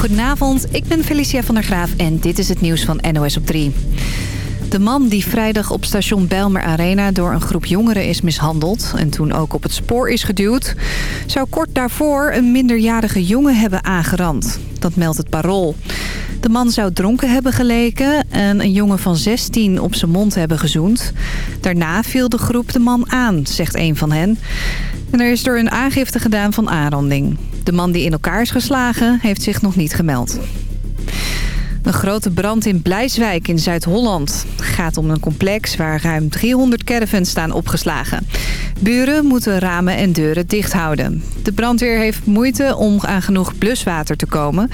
Goedenavond, ik ben Felicia van der Graaf en dit is het nieuws van NOS op 3. De man die vrijdag op station Belmer Arena door een groep jongeren is mishandeld... en toen ook op het spoor is geduwd... zou kort daarvoor een minderjarige jongen hebben aangerand. Dat meldt het parool. De man zou dronken hebben geleken en een jongen van 16 op zijn mond hebben gezoend. Daarna viel de groep de man aan, zegt een van hen. En er is door een aangifte gedaan van aanranding. De man die in elkaar is geslagen heeft zich nog niet gemeld. Een grote brand in Blijswijk in Zuid-Holland. Gaat om een complex waar ruim 300 caravans staan opgeslagen. Buren moeten ramen en deuren dicht houden. De brandweer heeft moeite om aan genoeg bluswater te komen.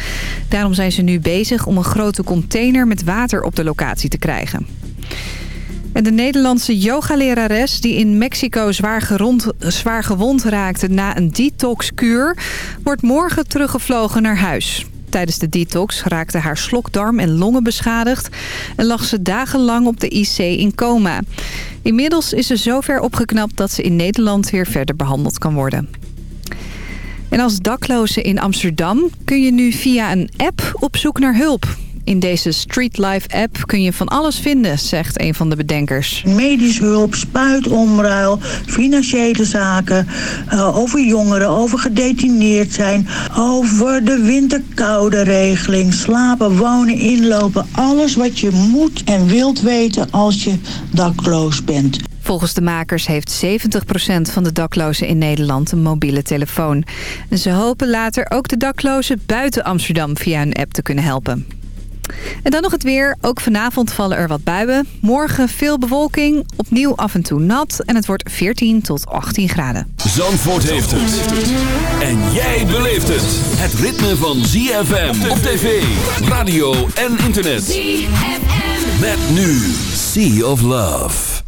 Daarom zijn ze nu bezig om een grote container met water op de locatie te krijgen. En de Nederlandse yogalerares die in Mexico zwaar, zwaar gewond raakte na een detoxkuur... wordt morgen teruggevlogen naar huis. Tijdens de detox raakte haar slokdarm en longen beschadigd... en lag ze dagenlang op de IC in coma. Inmiddels is ze zover opgeknapt dat ze in Nederland weer verder behandeld kan worden. En als dakloze in Amsterdam kun je nu via een app op zoek naar hulp. In deze Street Life app kun je van alles vinden, zegt een van de bedenkers. Medisch hulp, spuitomruil, financiële zaken, uh, over jongeren, over gedetineerd zijn, over de winterkoude regeling, slapen, wonen, inlopen. Alles wat je moet en wilt weten als je dakloos bent. Volgens de makers heeft 70% van de daklozen in Nederland een mobiele telefoon. Ze hopen later ook de daklozen buiten Amsterdam via een app te kunnen helpen. En dan nog het weer. Ook vanavond vallen er wat buien. Morgen veel bewolking, opnieuw af en toe nat. En het wordt 14 tot 18 graden. Zandvoort heeft het. En jij beleeft het. Het ritme van ZFM op tv, radio en internet. ZFM. Met nu Sea of Love.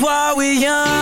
while we're young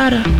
gotta.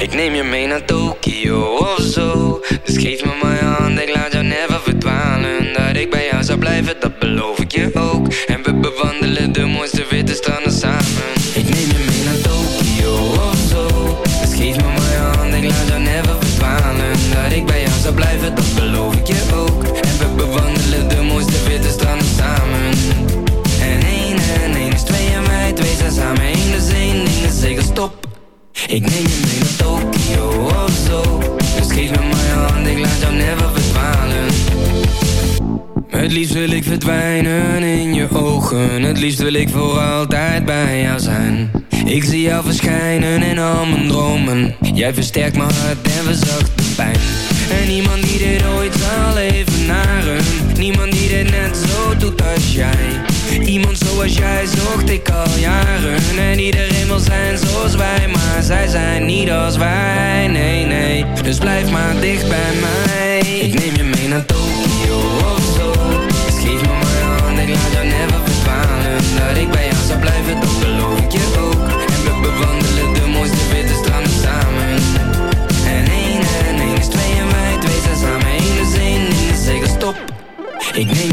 Ik neem je mee naar Tokio of zo. Dus geef me mijn hand, ik laat jou never verdwalen. Dat ik bij jou zou blijven, dat beloof ik je ook. En we bewandelen de mooiste witte stranden samen je naar Tokio of zo. Dus geef me mijn hand, ik laat jou never verdwalen. Het liefst wil ik verdwijnen in je ogen. Het liefst wil ik voor altijd bij jou zijn. Ik zie jou verschijnen in al mijn dromen. Jij versterkt mijn hart en verzacht de pijn. En niemand die dit ooit zal evenaren Niemand die dit net zo doet als jij Iemand zoals jij zocht ik al jaren. En iedereen wil zijn zoals wij Maar zij zijn niet als wij, nee, nee Dus blijf maar dicht bij mij. Ik neem je mee naar Tokio of zo. Dus geef me mijn hand, ik laat jou never verdwalen. Dat ik bij jou zou blijven, dat beloof ik je ook. En we bewandelen de mooiste witte stranden samen. En één en één is twee en wij twee zijn samen één is één, is zeker stop ik neem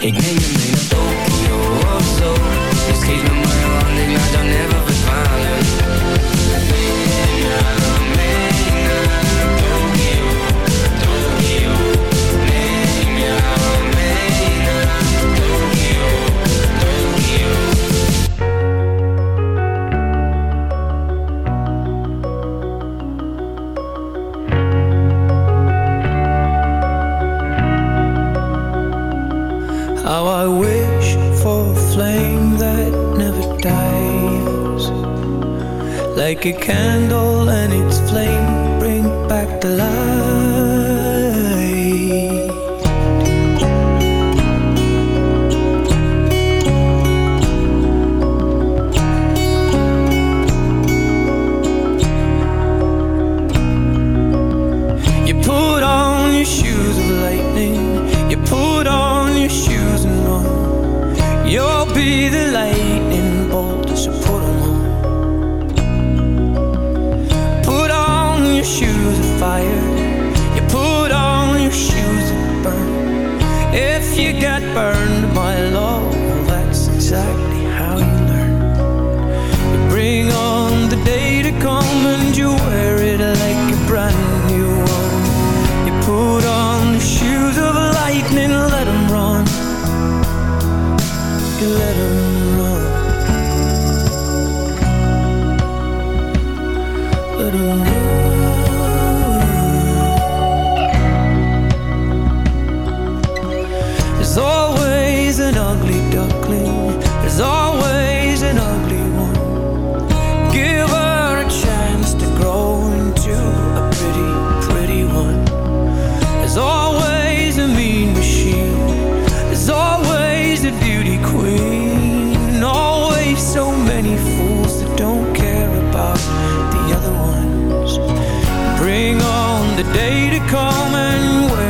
Ik neem je mee naar the day to come and wait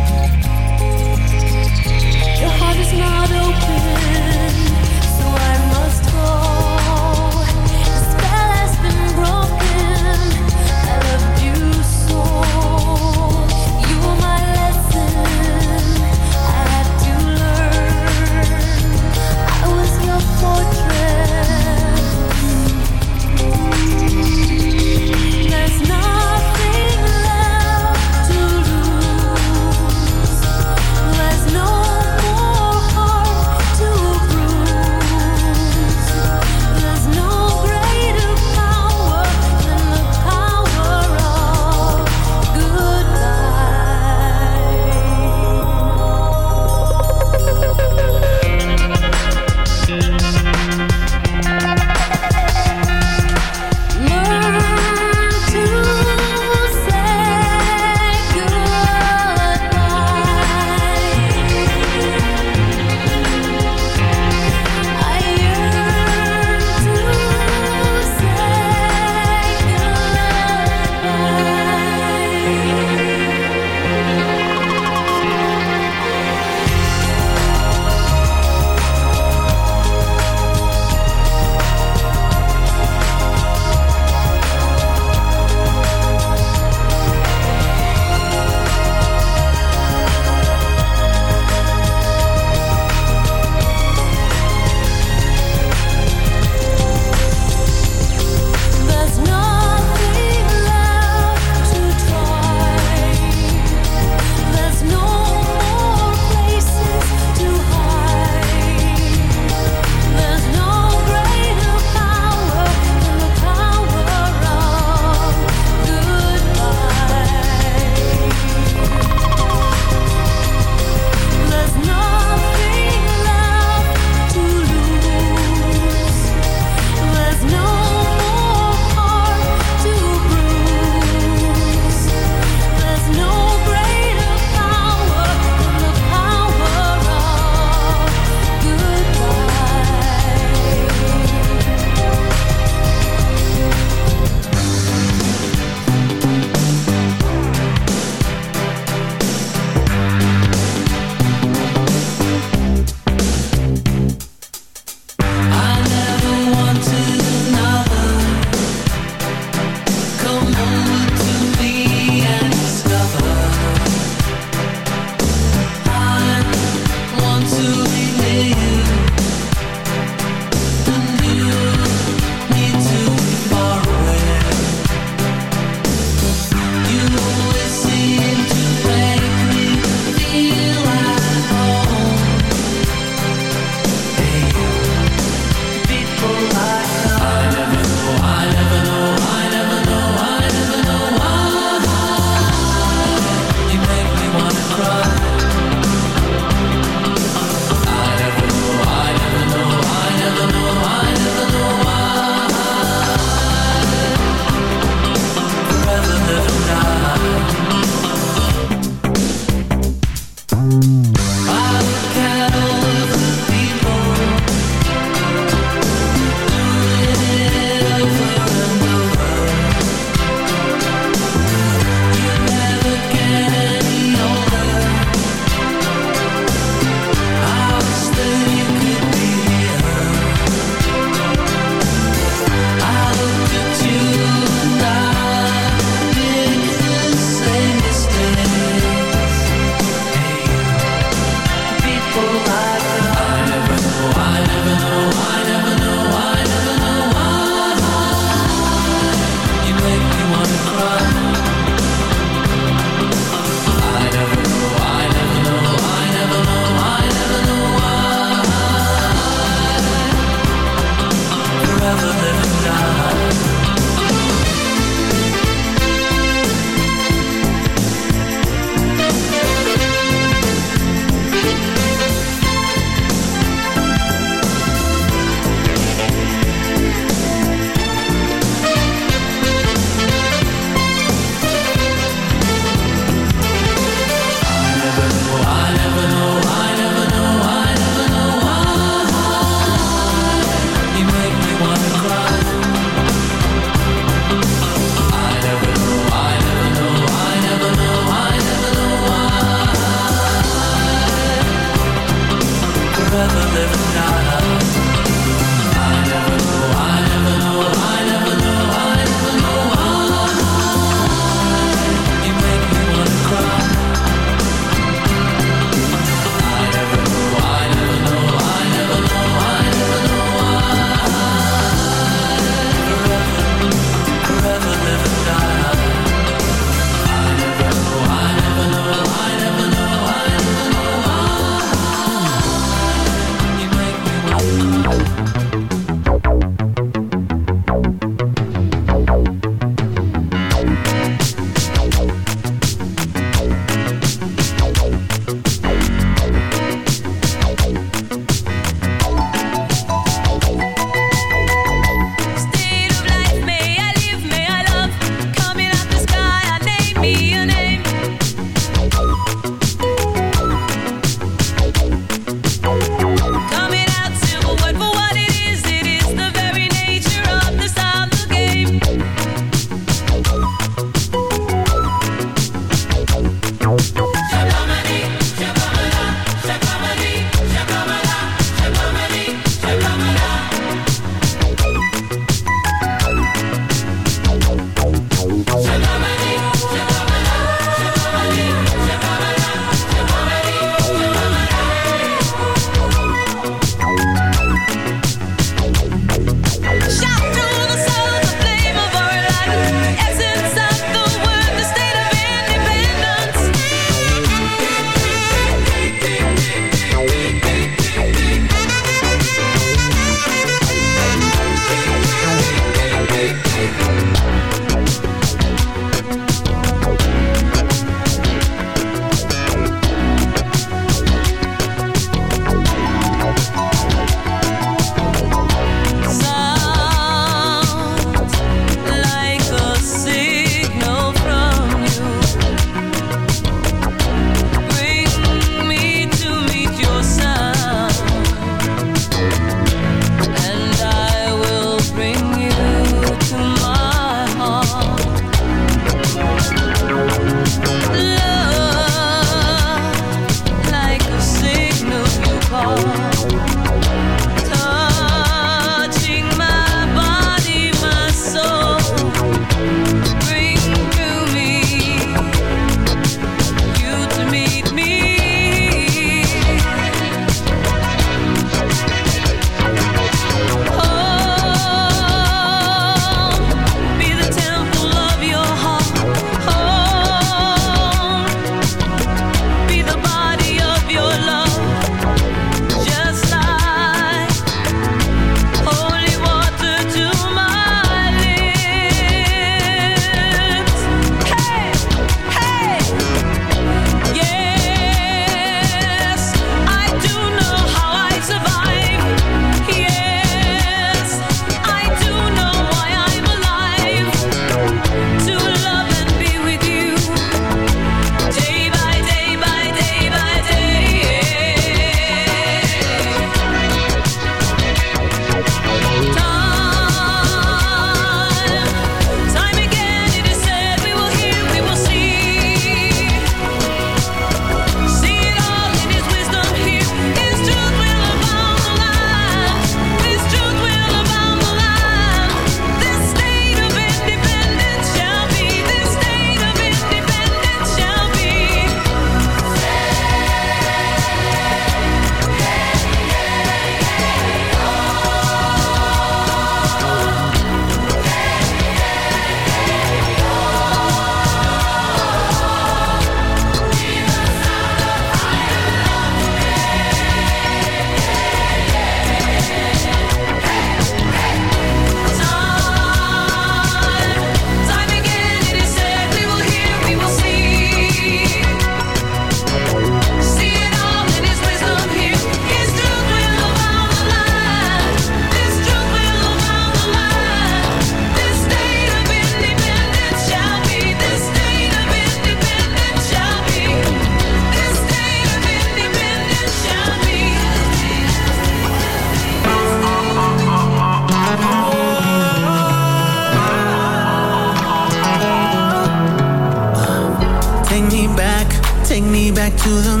To the